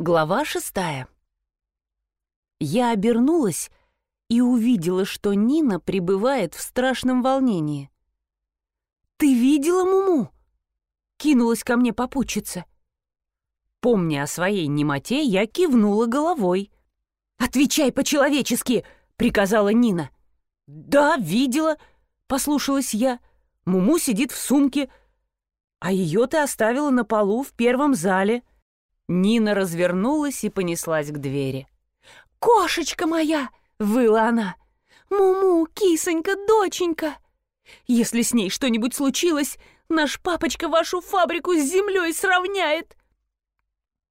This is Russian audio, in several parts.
Глава шестая. Я обернулась и увидела, что Нина пребывает в страшном волнении. «Ты видела Муму?» — кинулась ко мне попутчица. Помня о своей немоте, я кивнула головой. «Отвечай по-человечески!» — приказала Нина. «Да, видела», — послушалась я. «Муму сидит в сумке, а ее ты оставила на полу в первом зале». Нина развернулась и понеслась к двери. «Кошечка моя!» — выла она. «Муму, кисонька, доченька! Если с ней что-нибудь случилось, наш папочка вашу фабрику с землей сравняет.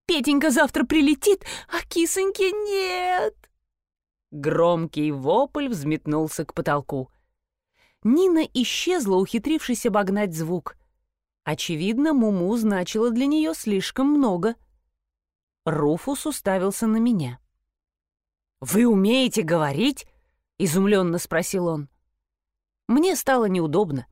Петенька завтра прилетит, а кисоньки нет!» Громкий вопль взметнулся к потолку. Нина исчезла, ухитрившись обогнать звук. Очевидно, Муму значило для нее слишком много — Руфус уставился на меня. «Вы умеете говорить?» — изумленно спросил он. Мне стало неудобно.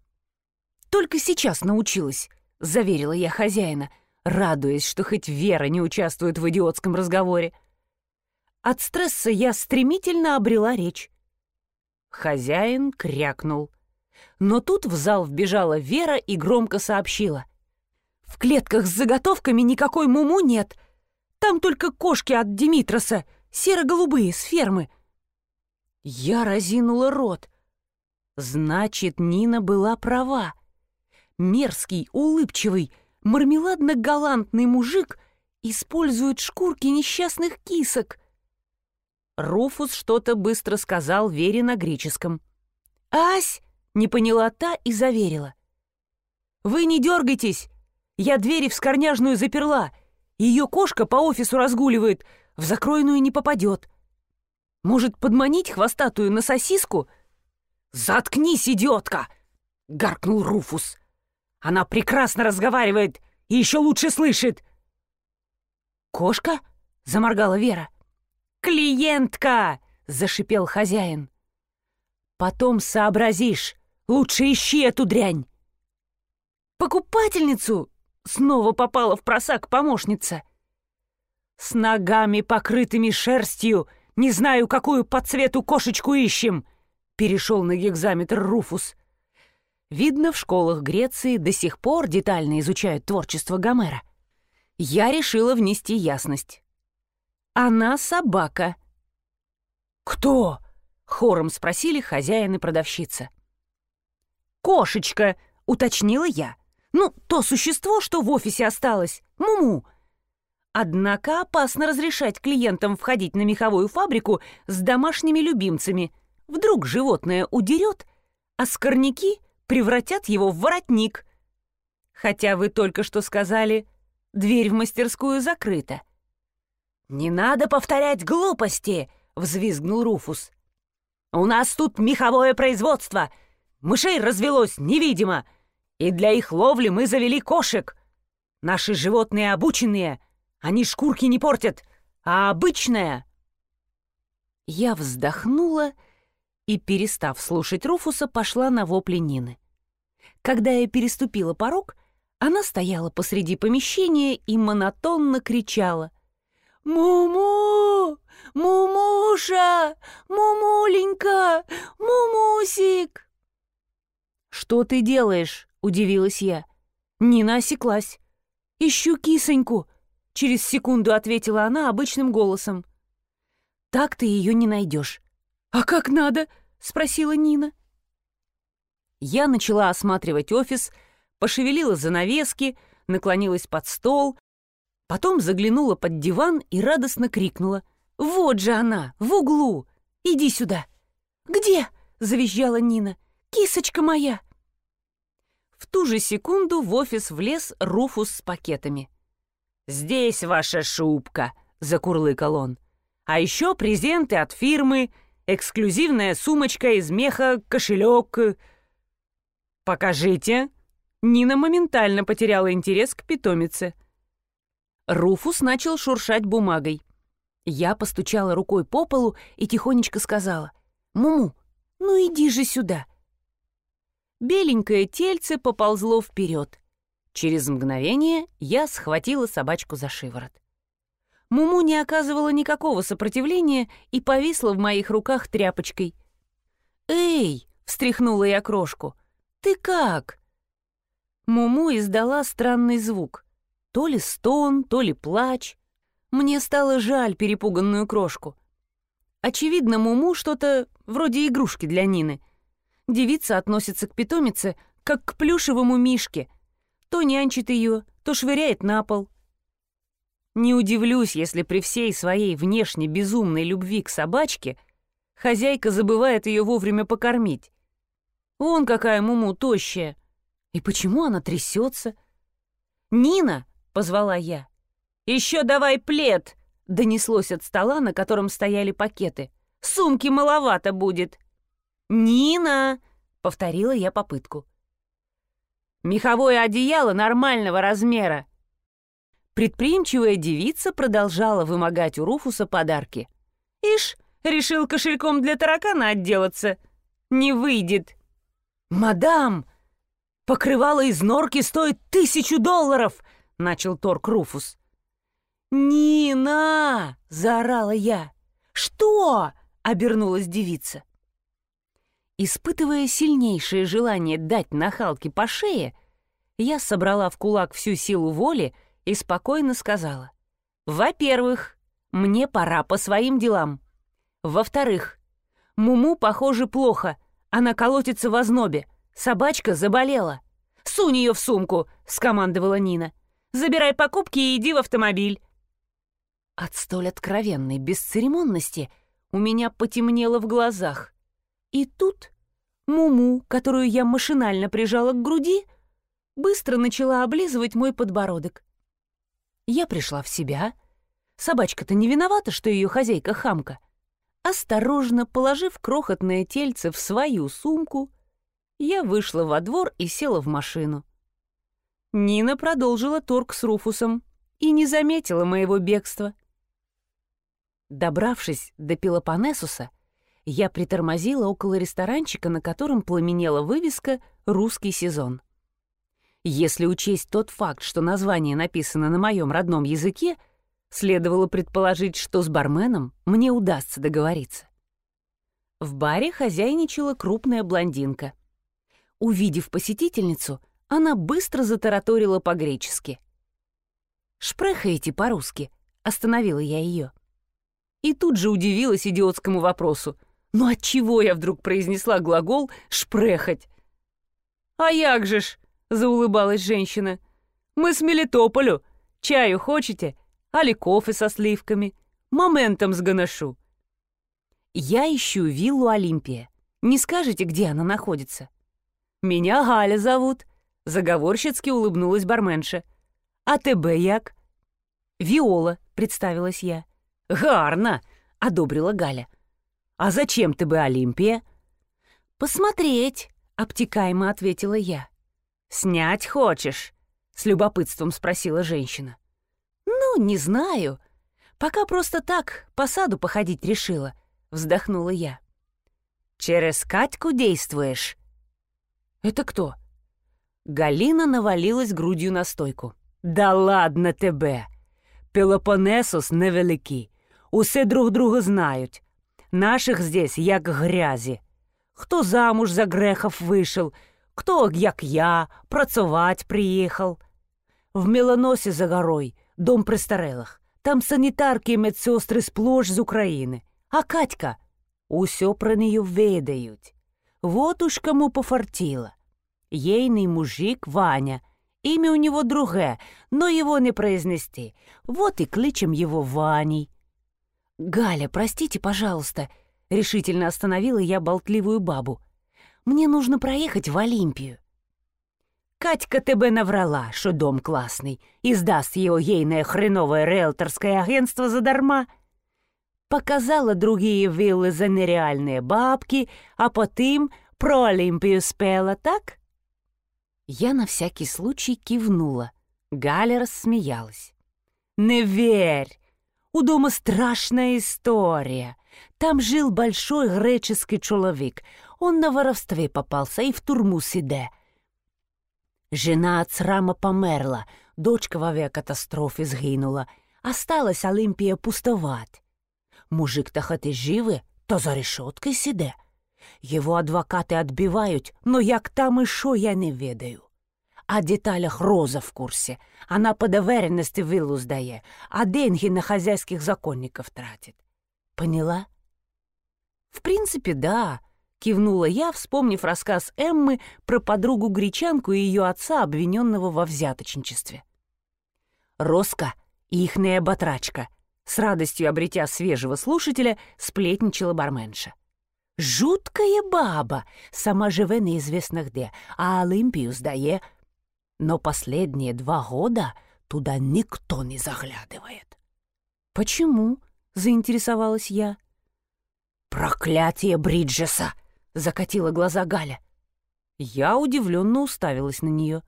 «Только сейчас научилась», — заверила я хозяина, радуясь, что хоть Вера не участвует в идиотском разговоре. От стресса я стремительно обрела речь. Хозяин крякнул. Но тут в зал вбежала Вера и громко сообщила. «В клетках с заготовками никакой муму нет. Там только кошки от Димитроса, серо-голубые, с фермы». Я разинула рот. Значит, Нина была права. Мерзкий, улыбчивый, мармеладно-галантный мужик использует шкурки несчастных кисок. Руфус что-то быстро сказал Вере на греческом. «Ась!» — не поняла та и заверила. «Вы не дергайтесь! Я двери в скорняжную заперла ее кошка по офису разгуливает, в закроенную не попадет. Может, подманить хвостатую на сосиску? «Заткнись, идиотка!» — гаркнул Руфус. «Она прекрасно разговаривает и еще лучше слышит!» «Кошка?» — заморгала Вера. «Клиентка!» — зашипел хозяин. «Потом сообразишь. Лучше ищи эту дрянь!» «Покупательницу!» Снова попала в просак помощница. С ногами, покрытыми шерстью, не знаю, какую по цвету кошечку ищем, перешел на гекзаметр Руфус. Видно, в школах Греции до сих пор детально изучают творчество Гомера. Я решила внести ясность. Она собака. «Кто?» — хором спросили хозяин и продавщица. «Кошечка», — уточнила я. Ну, то существо, что в офисе осталось. Муму. Однако опасно разрешать клиентам входить на меховую фабрику с домашними любимцами. Вдруг животное удерет, а скорняки превратят его в воротник. Хотя вы только что сказали, дверь в мастерскую закрыта. «Не надо повторять глупости!» — взвизгнул Руфус. «У нас тут меховое производство. Мышей развелось невидимо. И для их ловли мы завели кошек. Наши животные обученные, они шкурки не портят, а обычная...» Я вздохнула и, перестав слушать Руфуса, пошла на вопли Нины. Когда я переступила порог, она стояла посреди помещения и монотонно кричала. «Муму! Мумуша! Мумуленька! Мумусик!» «Что ты делаешь?» — удивилась я. Нина осеклась. «Ищу кисоньку», — через секунду ответила она обычным голосом. «Так ты ее не найдешь». «А как надо?» — спросила Нина. Я начала осматривать офис, пошевелила занавески, наклонилась под стол, потом заглянула под диван и радостно крикнула. «Вот же она, в углу! Иди сюда!» «Где?» — завизжала Нина. «Кисочка моя!» В ту же секунду в офис влез Руфус с пакетами. «Здесь ваша шубка», — закурлыкал он. «А еще презенты от фирмы, эксклюзивная сумочка из меха, кошелек». «Покажите». Нина моментально потеряла интерес к питомице. Руфус начал шуршать бумагой. Я постучала рукой по полу и тихонечко сказала. «Муму, ну иди же сюда беленькое тельце поползло вперед. Через мгновение я схватила собачку за шиворот. Муму не оказывала никакого сопротивления и повисла в моих руках тряпочкой. «Эй!» — встряхнула я крошку. «Ты как?» Муму издала странный звук. То ли стон, то ли плач. Мне стало жаль перепуганную крошку. Очевидно, Муму что-то вроде игрушки для Нины. Девица относится к питомице, как к плюшевому мишке. То нянчит ее, то швыряет на пол. Не удивлюсь, если при всей своей внешне безумной любви к собачке хозяйка забывает ее вовремя покормить. Вон какая Муму тощая. И почему она трясется? «Нина!» — позвала я. «Еще давай плед!» — донеслось от стола, на котором стояли пакеты. «Сумки маловато будет!» «Нина!» — повторила я попытку. «Меховое одеяло нормального размера!» Предприимчивая девица продолжала вымогать у Руфуса подарки. «Ишь, решил кошельком для таракана отделаться. Не выйдет». «Мадам, покрывало из норки стоит тысячу долларов!» — начал торг Руфус. «Нина!» — заорала я. «Что?» — обернулась девица. Испытывая сильнейшее желание дать нахалке по шее, я собрала в кулак всю силу воли — и спокойно сказала. «Во-первых, мне пора по своим делам. Во-вторых, Муму, похоже, плохо. Она колотится в ознобе. Собачка заболела. Сунь ее в сумку!» — скомандовала Нина. «Забирай покупки и иди в автомобиль». От столь откровенной бесцеремонности у меня потемнело в глазах. И тут Муму, которую я машинально прижала к груди, быстро начала облизывать мой подбородок. Я пришла в себя. Собачка-то не виновата, что ее хозяйка хамка. Осторожно положив крохотное тельце в свою сумку, я вышла во двор и села в машину. Нина продолжила торг с Руфусом и не заметила моего бегства. Добравшись до Пелопонесуса, я притормозила около ресторанчика, на котором пламенела вывеска «Русский сезон». Если учесть тот факт, что название написано на моем родном языке, следовало предположить, что с барменом мне удастся договориться. В баре хозяйничала крупная блондинка. Увидев посетительницу, она быстро затараторила по-гречески. «Шпрехаете по-русски?» — остановила я ее. И тут же удивилась идиотскому вопросу. «Ну отчего я вдруг произнесла глагол «шпрехать»?» «А як же ж!» — заулыбалась женщина. «Мы с Мелитополю. Чаю хочете? Али кофе со сливками? Моментом сгоношу». «Я ищу виллу Олимпия. Не скажете, где она находится?» «Меня Галя зовут», — заговорщицки улыбнулась барменша. «А тебе як?» «Виола», — представилась я. «Гарно», — одобрила Галя. «А зачем ты бы Олимпия?» «Посмотреть», — обтекаемо ответила я. «Снять хочешь?» — с любопытством спросила женщина. «Ну, не знаю. Пока просто так по саду походить решила», — вздохнула я. «Через Катьку действуешь?» «Это кто?» Галина навалилась грудью на стойку. «Да ладно тебе! Пелопонесус невеликий. Усе друг друга знають. Наших здесь як грязі. Хто замуж за грехов вийшов, кто, як я, працевать приехал. В Меланосе за горой, дом престарелых. Там санітарки і медсестри сплошь з України. А Катька усё про неё ведають. Вот уж кому пофартило. Ейный мужик Ваня. Имя у него другое, но его не произнести. Вот и кличем его Ваней. «Галя, простите, пожалуйста», — решительно остановила я болтливую бабу. Мне нужно проехать в Олимпию. Катька тебе наврала, что дом классный, и сдаст его ейное хреновое риэлторское агентство задарма. Показала другие виллы за нереальные бабки, а потом про Олимпию спела, так? Я на всякий случай кивнула. Галя рассмеялась. «Не верь! У дома страшная история. Там жил большой греческий человек. Он на воровстве попался и в турму сиде. Жена от померла, дочка в авиакатастрофі згинула, Осталась Олимпия пустовать. Мужик-то хоть и живы, то за решеткой сиде. Его адвокати отбивають, но як там і що я не ведаю. О деталях Роза в курсе. Она по доверенности виллу сдає, а деньги на хозяйских законников тратит. Поняла? В принципе, да, кивнула я, вспомнив рассказ Эммы про подругу-гречанку и ее отца, обвиненного во взяточничестве. Роска и ихная батрачка, с радостью обретя свежего слушателя, сплетничала барменша. Жуткая баба, сама живе неизвестно где, а Олимпию сдає. Но последние два года туда никто не заглядывает. «Почему?» — заинтересовалась я. «Проклятие Бриджеса!» — закатила глаза Галя. Я удивленно уставилась на нее.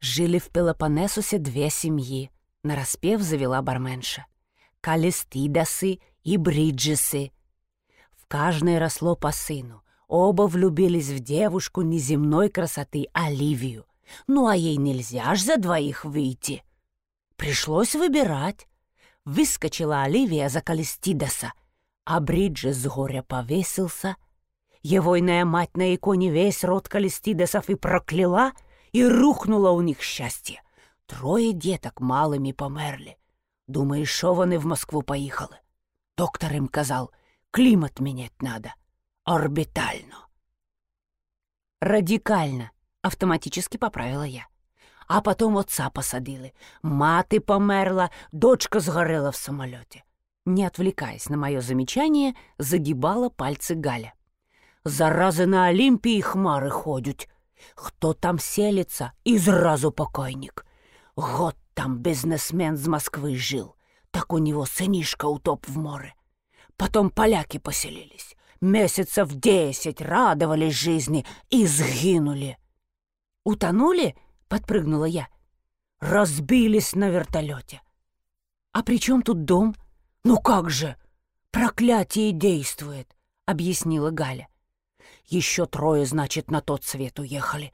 Жили в Пелопоннесусе две семьи, нараспев завела барменша. Калистидасы и Бриджесы. В каждой росло по сыну. Оба влюбились в девушку неземной красоты Оливию. Ну а ей нельзя ж за двоих выйти. Пришлось выбирать. Выскочила Оливия за Калистидаса, а Бриджес с горя повесился. Егойная мать на иконе весь род Калистидасов и прокляла, и рухнуло у них счастье. Трое деток малыми померли. Думаешь, що вони в Москву поїхали? Доктор им казал, климат менять надо. Орбитально. Радикально, автоматически поправила я. А потом отца посадили. Мати померла, дочка сгорела в самолете. Не отвлекаясь на мое замечание, загибала пальцы Галя. Зарази на Олімпії хмари ходять. Хто там селится, и зразу покойник. Год там бизнесмен с Москвы жил. Так у него сынишка утоп в море. Потом поляки поселились. Месяцев десять радовались жизни и сгинули. «Утонули?» — подпрыгнула я. «Разбились на вертолете». «А при чем тут дом?» «Ну как же! Проклятие действует!» — объяснила Галя. «Еще трое, значит, на тот свет уехали.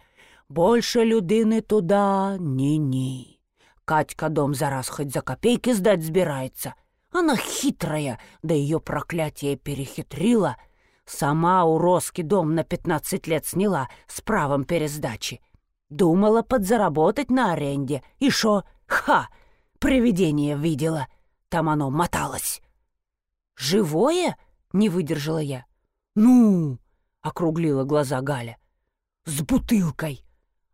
Больше людини туда ні-ні. Катька дом зараз хоть за копейки сдать сбирается. Она хитрая, да ее проклятие перехитрила. Сама у Роски дом на пятнадцать лет сняла с правом пересдачи. Думала подзаработать на аренде. И шо? Ха! Привидение видела. Там оно моталось. «Живое?» — не выдержала я. «Ну!» — округлила глаза Галя. «С бутылкой!»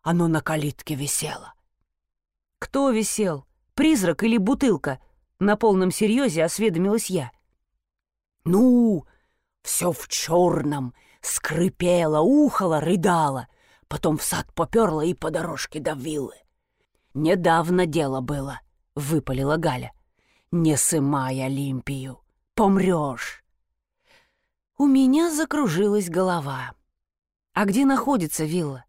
Оно на калитке висело. «Кто висел? Призрак или бутылка?» На полном серьезе осведомилась я. «Ну, все в черном, скрипело, ухало, рыдало, потом в сад поперла и по дорожке до виллы. Недавно дело было», — выпалила Галя. «Не сымай Олимпию, помрешь». У меня закружилась голова. «А где находится вилла?»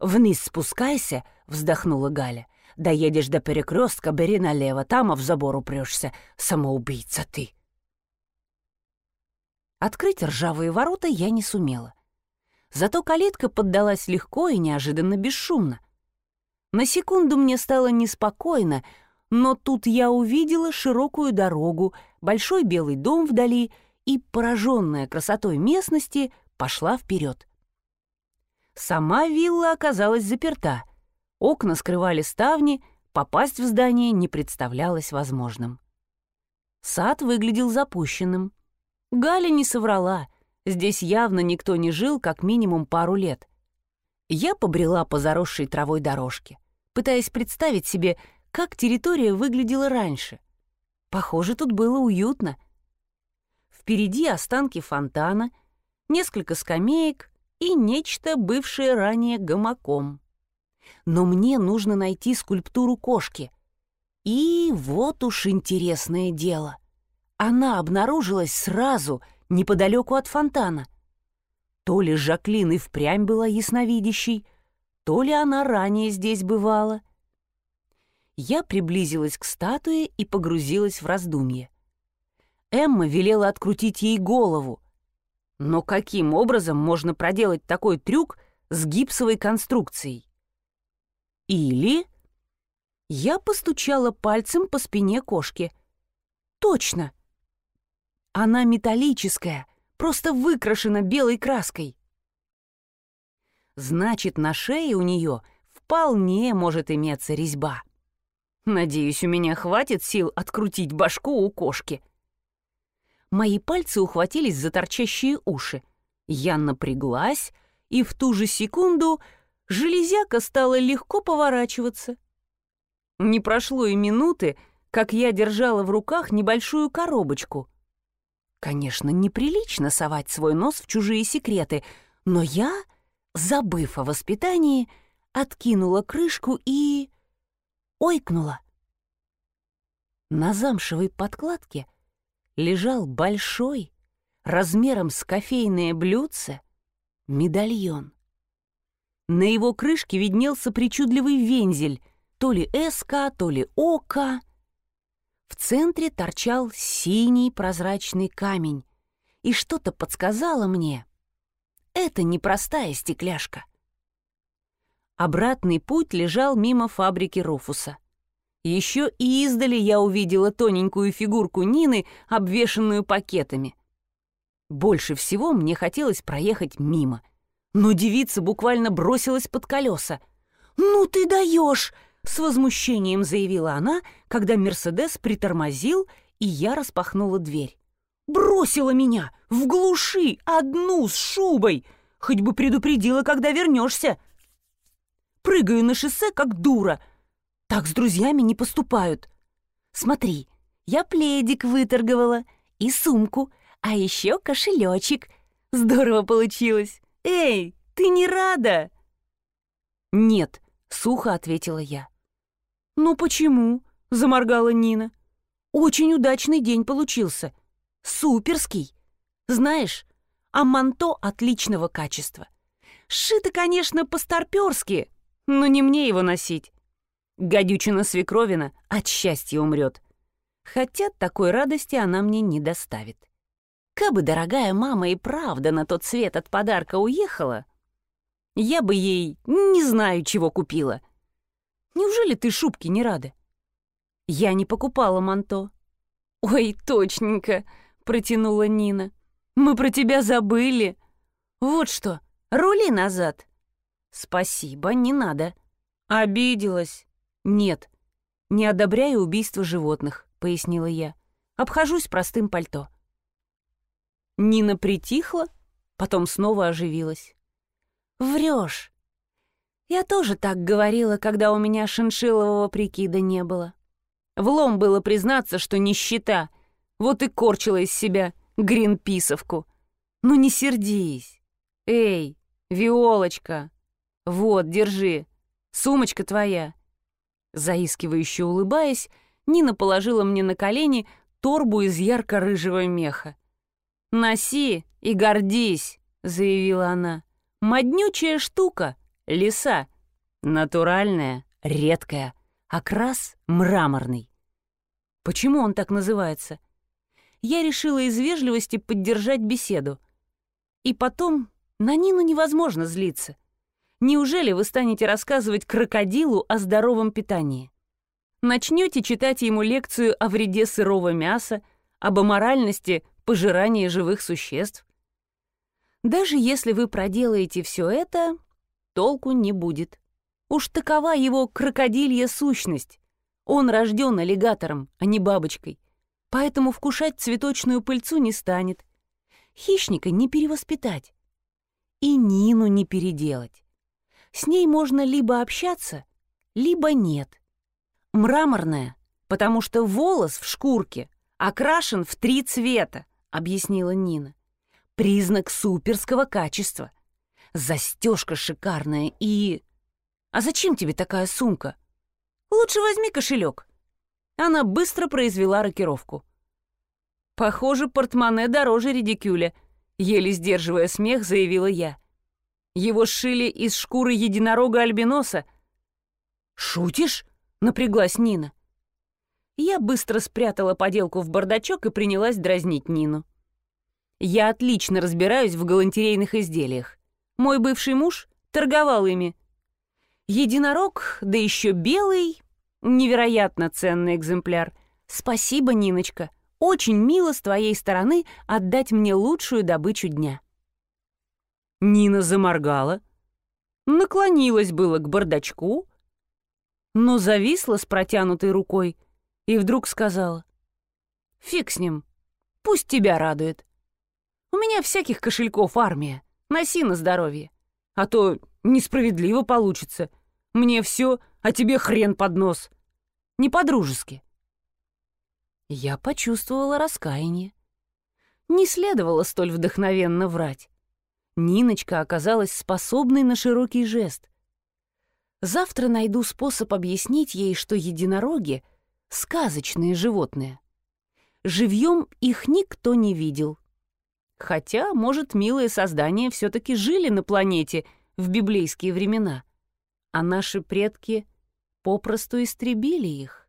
«Вниз спускайся», — вздохнула Галя. Доедешь до перекрестка, бери налево, там а в забор упрешься. Самоубийца ты. Открыть ржавые ворота я не сумела. Зато калитка поддалась легко и неожиданно бесшумно. На секунду мне стало неспокойно, но тут я увидела широкую дорогу, большой белый дом вдали и, пораженная красотой местности, пошла вперед. Сама вилла оказалась заперта — Окна скрывали ставни, попасть в здание не представлялось возможным. Сад выглядел запущенным. Галя не соврала, здесь явно никто не жил как минимум пару лет. Я побрела по заросшей травой дорожке, пытаясь представить себе, как территория выглядела раньше. Похоже, тут было уютно. Впереди останки фонтана, несколько скамеек и нечто, бывшее ранее гамаком но мне нужно найти скульптуру кошки. И вот уж интересное дело. Она обнаружилась сразу, неподалеку от фонтана. То ли Жаклин и впрямь была ясновидящей, то ли она ранее здесь бывала. Я приблизилась к статуе и погрузилась в раздумье. Эмма велела открутить ей голову. Но каким образом можно проделать такой трюк с гипсовой конструкцией? Или... Я постучала пальцем по спине кошки. Точно! Она металлическая, просто выкрашена белой краской. Значит, на шее у нее вполне может иметься резьба. Надеюсь, у меня хватит сил открутить башку у кошки. Мои пальцы ухватились за торчащие уши. Я напряглась, и в ту же секунду железяка стала легко поворачиваться. Не прошло и минуты, как я держала в руках небольшую коробочку. Конечно, неприлично совать свой нос в чужие секреты, но я, забыв о воспитании, откинула крышку и ойкнула. На замшевой подкладке лежал большой, размером с кофейное блюдце, медальон. На его крышке виднелся причудливый вензель, то ли СК, то ли ОК. В центре торчал синий прозрачный камень, и что-то подсказало мне. Это непростая стекляшка. Обратный путь лежал мимо фабрики Руфуса. Еще и издали я увидела тоненькую фигурку Нины, обвешанную пакетами. Больше всего мне хотелось проехать мимо. Но девица буквально бросилась под колеса. «Ну ты даешь!» — с возмущением заявила она, когда «Мерседес» притормозил, и я распахнула дверь. «Бросила меня! В глуши! Одну с шубой! Хоть бы предупредила, когда вернешься!» Прыгаю на шоссе, как дура. Так с друзьями не поступают. Смотри, я пледик выторговала и сумку, а еще кошелечек. Здорово получилось. Эй, ты не рада?» «Нет», — сухо ответила я. «Ну почему?» — заморгала Нина. «Очень удачный день получился. Суперский. Знаешь, а манто отличного качества. Шито, конечно, по-старпёрски, но не мне его носить. Гадючина свекровина от счастья умрет. Хотя такой радости она мне не доставит. Кабы дорогая мама и правда на тот свет от подарка уехала, я бы ей не знаю, чего купила. Неужели ты шубки не рада? Я не покупала манто. Ой, точненько, протянула Нина. Мы про тебя забыли. Вот что, рули назад. Спасибо, не надо. Обиделась. Нет, не одобряю убийство животных, пояснила я. Обхожусь простым пальто. Нина притихла, потом снова оживилась. «Врешь. Я тоже так говорила, когда у меня шиншиллового прикида не было. Влом было признаться, что нищета, вот и корчила из себя гринписовку. Ну не сердись. Эй, Виолочка, вот, держи, сумочка твоя». Заискивающе улыбаясь, Нина положила мне на колени торбу из ярко-рыжего меха. «Носи и гордись», — заявила она. «Моднючая штука, лиса. Натуральная, редкая, окрас мраморный». Почему он так называется? Я решила из вежливости поддержать беседу. И потом на Нину невозможно злиться. Неужели вы станете рассказывать крокодилу о здоровом питании? Начнете читать ему лекцию о вреде сырого мяса, об аморальности пожирание живых существ. Даже если вы проделаете все это, толку не будет. Уж такова его крокодилья сущность. Он рожден аллигатором, а не бабочкой, поэтому вкушать цветочную пыльцу не станет. Хищника не перевоспитать. И Нину не переделать. С ней можно либо общаться, либо нет. Мраморная, потому что волос в шкурке окрашен в три цвета. — объяснила Нина. «Признак суперского качества. Застежка шикарная и... А зачем тебе такая сумка? Лучше возьми кошелек». Она быстро произвела рокировку. «Похоже, портмоне дороже редикюля», — еле сдерживая смех, заявила я. «Его сшили из шкуры единорога-альбиноса». «Шутишь?» — напряглась Нина. Я быстро спрятала поделку в бардачок и принялась дразнить Нину. Я отлично разбираюсь в галантерейных изделиях. Мой бывший муж торговал ими. Единорог, да еще белый, Невероятно ценный экземпляр. Спасибо, Ниночка. Очень мило с твоей стороны отдать мне лучшую добычу дня». Нина заморгала, наклонилась было к бардачку, но зависла с протянутой рукой и вдруг сказала. «Фиг с ним, пусть тебя радует. У меня всяких кошельков армия, носи на здоровье, а то несправедливо получится. Мне все, а тебе хрен под нос. Не по-дружески». Я почувствовала раскаяние. Не следовало столь вдохновенно врать. Ниночка оказалась способной на широкий жест. Завтра найду способ объяснить ей, что единороги — сказочные животные. Живьем их никто не видел. Хотя, может, милые создания все-таки жили на планете в библейские времена, а наши предки попросту истребили их.